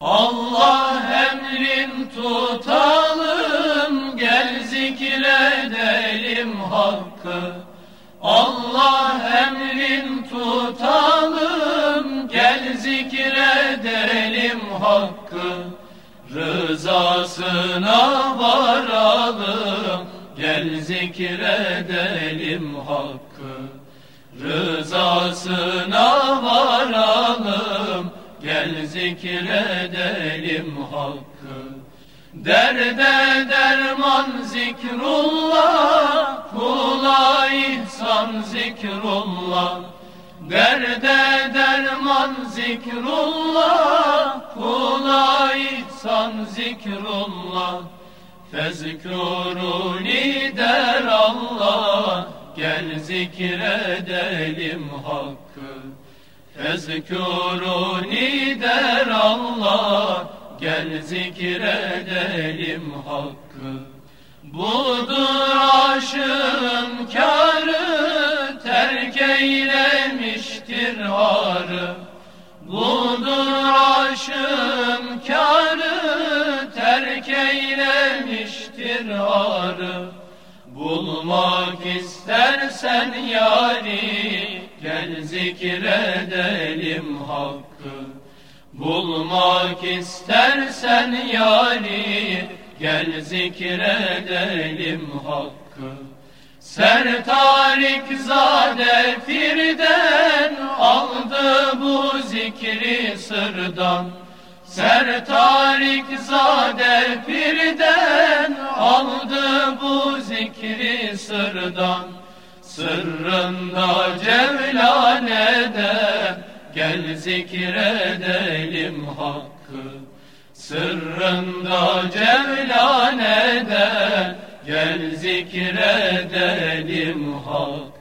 Allah emrin tutalım, gel zikredelim hakkı. Allah emrin tutalım, gel zikredelim hakkı. Rızasına varalım, gel zikredelim hakkı. Rızasına Gel zikredelim hakkı. Derde derman zikrullah Kula ihsan zikrullah. Derde derman zikrullah Kula ihsan zikrullah. Fezkuruni der Allah Gel zikredelim hakkı Ezkuruni der Allah Gel zikredelim hakkı. Budur aşığın kârı Terk eylemiştir harı. Budur aşığın kârı Terk eylemiştir harı. Bulmak istersen yari zikredelim hakkı. Bulmak istersen yari Gel zikredelim hakkı. Sertarik zade firden Aldı bu zikri sırdan. Sertarik zade firden Aldı bu zikri sırdan. Sırrında cevlanede Gel zikredelim hakkı. Sırrında cevlanede Gel zikredelim hakkı